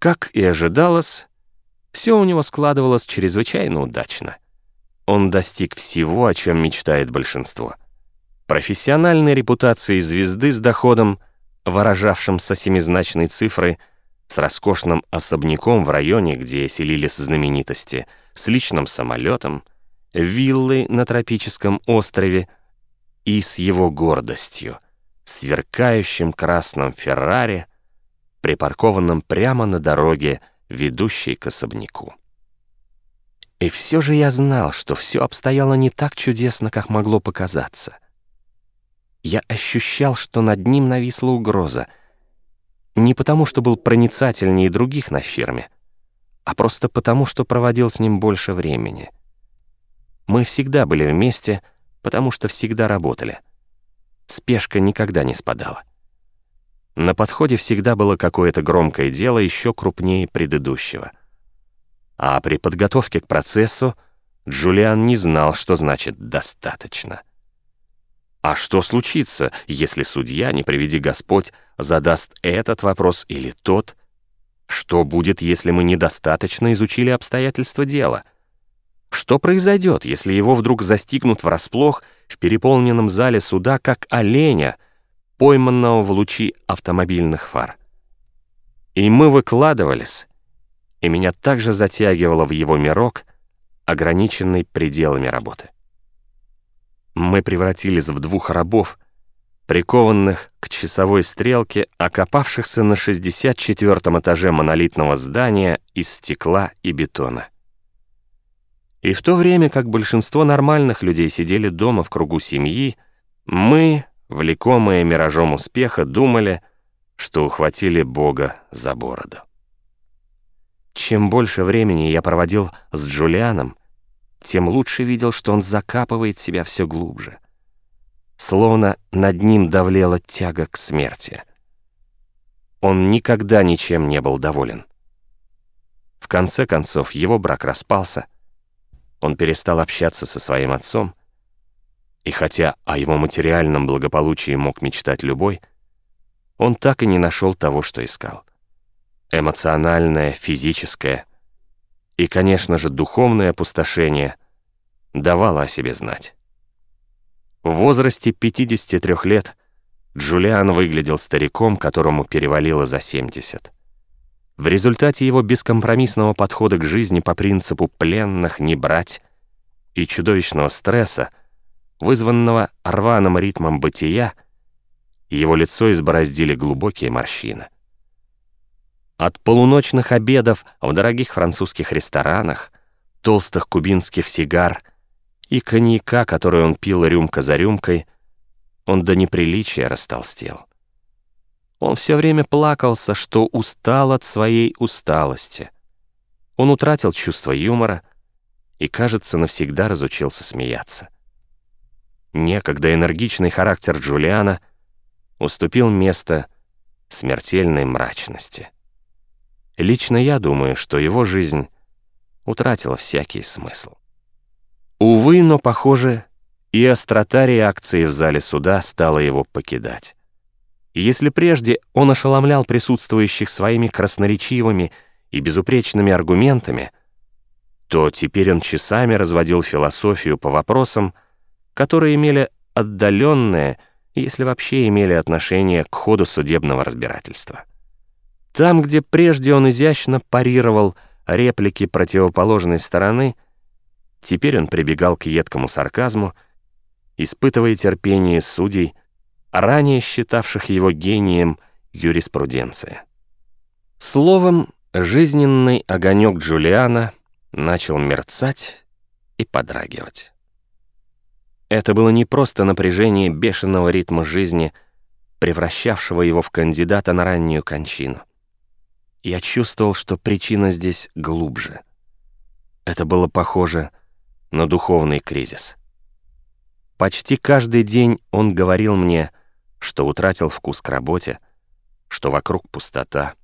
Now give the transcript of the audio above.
Как и ожидалось, все у него складывалось чрезвычайно удачно. Он достиг всего, о чем мечтает большинство. Профессиональной репутации звезды с доходом, выражавшимся семизначной цифрой, с роскошным особняком в районе, где селились знаменитости, с личным самолетом, виллой на тропическом острове и с его гордостью, сверкающим красным Феррари, припаркованным прямо на дороге, ведущей к особняку. И все же я знал, что все обстояло не так чудесно, как могло показаться. Я ощущал, что над ним нависла угроза. Не потому, что был проницательнее других на фирме, а просто потому, что проводил с ним больше времени. Мы всегда были вместе, потому что всегда работали. Спешка никогда не спадала. На подходе всегда было какое-то громкое дело еще крупнее предыдущего — а при подготовке к процессу Джулиан не знал, что значит «достаточно». А что случится, если судья, не приведи Господь, задаст этот вопрос или тот? Что будет, если мы недостаточно изучили обстоятельства дела? Что произойдет, если его вдруг застигнут врасплох в переполненном зале суда, как оленя, пойманного в лучи автомобильных фар? И мы выкладывались, и меня также затягивало в его мирок, ограниченный пределами работы. Мы превратились в двух рабов, прикованных к часовой стрелке, окопавшихся на 64-м этаже монолитного здания из стекла и бетона. И в то время, как большинство нормальных людей сидели дома в кругу семьи, мы, влекомые миражом успеха, думали, что ухватили Бога за бороду. Чем больше времени я проводил с Джулианом, тем лучше видел, что он закапывает себя все глубже. Словно над ним давлела тяга к смерти. Он никогда ничем не был доволен. В конце концов, его брак распался. Он перестал общаться со своим отцом. И хотя о его материальном благополучии мог мечтать любой, он так и не нашел того, что искал эмоциональное, физическое и, конечно же, духовное опустошение давало о себе знать. В возрасте 53 лет Джулиан выглядел стариком, которому перевалило за 70. В результате его бескомпромиссного подхода к жизни по принципу «пленных не брать» и чудовищного стресса, вызванного рваным ритмом бытия, его лицо избороздили глубокие морщины. От полуночных обедов в дорогих французских ресторанах, толстых кубинских сигар и коньяка, который он пил рюмка за рюмкой, он до неприличия растолстел. Он все время плакался, что устал от своей усталости. Он утратил чувство юмора и, кажется, навсегда разучился смеяться. Некогда энергичный характер Джулиана уступил место смертельной мрачности. Лично я думаю, что его жизнь утратила всякий смысл. Увы, но, похоже, и острота реакции в зале суда стала его покидать. Если прежде он ошеломлял присутствующих своими красноречивыми и безупречными аргументами, то теперь он часами разводил философию по вопросам, которые имели отдаленное, если вообще имели отношение к ходу судебного разбирательства. Там, где прежде он изящно парировал реплики противоположной стороны, теперь он прибегал к едкому сарказму, испытывая терпение судей, ранее считавших его гением юриспруденции. Словом, жизненный огонек Джулиана начал мерцать и подрагивать. Это было не просто напряжение бешеного ритма жизни, превращавшего его в кандидата на раннюю кончину. Я чувствовал, что причина здесь глубже. Это было похоже на духовный кризис. Почти каждый день он говорил мне, что утратил вкус к работе, что вокруг пустота,